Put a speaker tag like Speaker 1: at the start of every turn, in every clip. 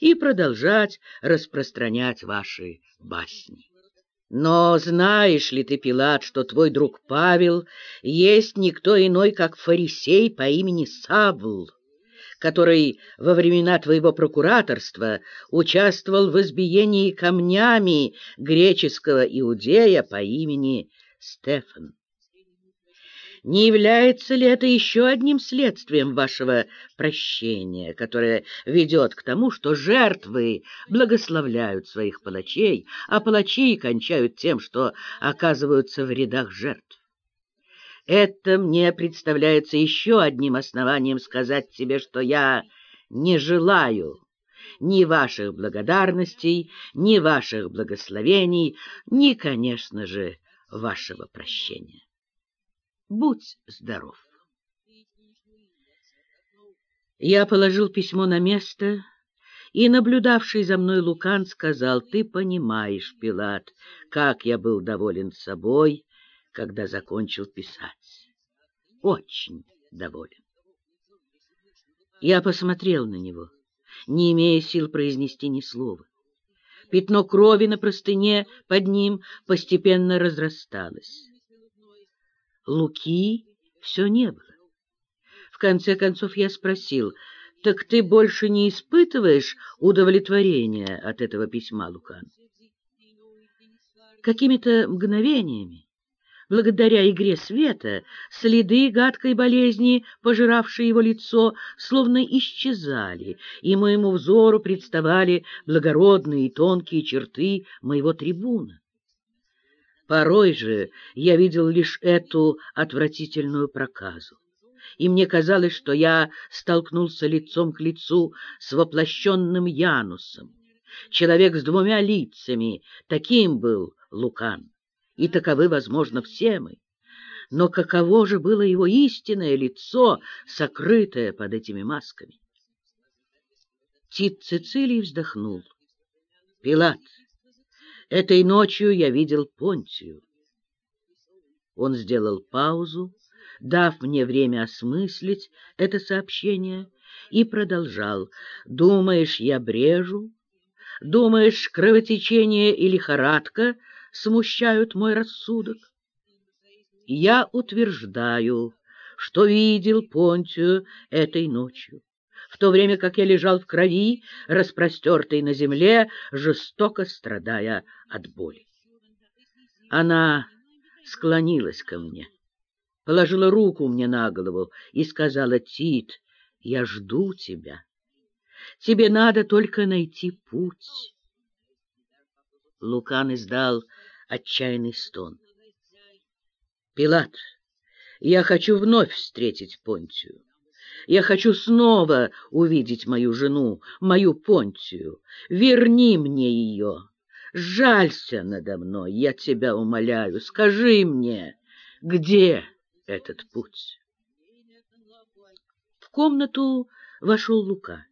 Speaker 1: и продолжать распространять ваши басни. Но знаешь ли ты, Пилат, что твой друг Павел есть никто иной, как фарисей по имени Савл, который во времена твоего прокураторства участвовал в избиении камнями греческого иудея по имени Стефан? Не является ли это еще одним следствием вашего прощения, которое ведет к тому, что жертвы благословляют своих палачей, а палачи кончают тем, что оказываются в рядах жертв? Это мне представляется еще одним основанием сказать тебе, что я не желаю ни ваших благодарностей, ни ваших благословений, ни, конечно же, вашего прощения. Будь здоров. Я положил письмо на место, и наблюдавший за мной Лукан сказал, «Ты понимаешь, Пилат, как я был доволен собой, когда закончил писать. Очень доволен». Я посмотрел на него, не имея сил произнести ни слова. Пятно крови на простыне под ним постепенно разрасталось. Луки все не было. В конце концов я спросил, «Так ты больше не испытываешь удовлетворения от этого письма, Лукан?» Какими-то мгновениями, благодаря игре света, следы гадкой болезни, пожиравшие его лицо, словно исчезали, и моему взору представали благородные и тонкие черты моего трибуна. Порой же я видел лишь эту отвратительную проказу, и мне казалось, что я столкнулся лицом к лицу с воплощенным Янусом. Человек с двумя лицами, таким был Лукан, и таковы, возможно, все мы. Но каково же было его истинное лицо, сокрытое под этими масками? Тит Цицилий вздохнул. Пилат, Этой ночью я видел Понтию. Он сделал паузу, дав мне время осмыслить это сообщение, и продолжал. «Думаешь, я брежу? Думаешь, кровотечение и лихорадка смущают мой рассудок? Я утверждаю, что видел Понтию этой ночью в то время как я лежал в крови, распростертый на земле, жестоко страдая от боли. Она склонилась ко мне, положила руку мне на голову и сказала, «Тит, я жду тебя. Тебе надо только найти путь». Лукан издал отчаянный стон. «Пилат, я хочу вновь встретить Понтию. Я хочу снова увидеть мою жену, мою Понтию. Верни мне ее. Жалься надо мной, я тебя умоляю. Скажи мне, где этот путь? В комнату вошел Лука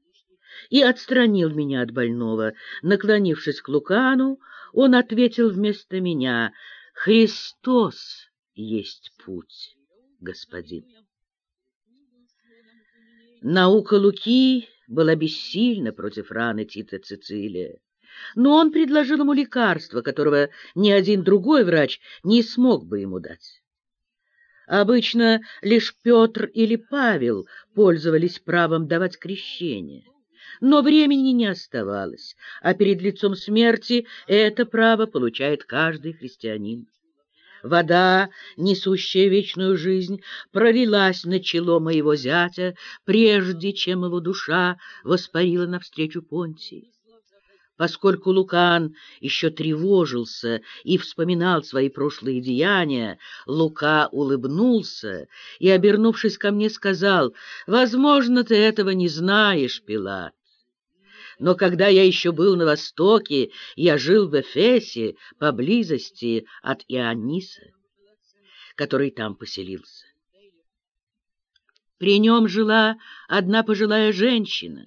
Speaker 1: и отстранил меня от больного. Наклонившись к Лукану, он ответил вместо меня, «Христос есть путь, господин». Наука Луки была бессильна против раны Тита Цицилия, но он предложил ему лекарство, которого ни один другой врач не смог бы ему дать. Обычно лишь Петр или Павел пользовались правом давать крещение. Но времени не оставалось, а перед лицом смерти это право получает каждый христианин. Вода, несущая вечную жизнь, пролилась на чело моего зятя, прежде чем его душа воспарила навстречу Понтии. Поскольку Лукан еще тревожился и вспоминал свои прошлые деяния, Лука улыбнулся и, обернувшись ко мне, сказал, «Возможно, ты этого не знаешь, Пилат. Но когда я еще был на Востоке, я жил в Эфесе, поблизости от Иониса, который там поселился. При нем жила одна пожилая женщина,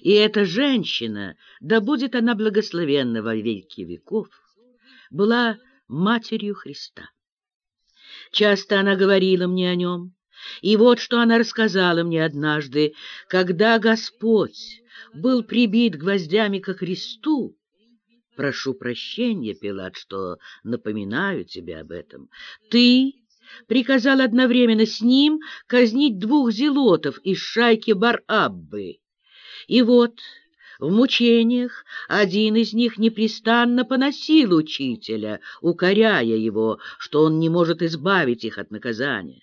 Speaker 1: и эта женщина, да будет она благословенна во веки веков, была матерью Христа. Часто она говорила мне о нем, И вот что она рассказала мне однажды, когда Господь был прибит гвоздями ко кресту. Прошу прощения, Пилат, что напоминаю тебе об этом. Ты приказал одновременно с ним казнить двух зелотов из шайки Бар-Аббы. И вот в мучениях один из них непрестанно поносил учителя, укоряя его, что он не может избавить их от наказания.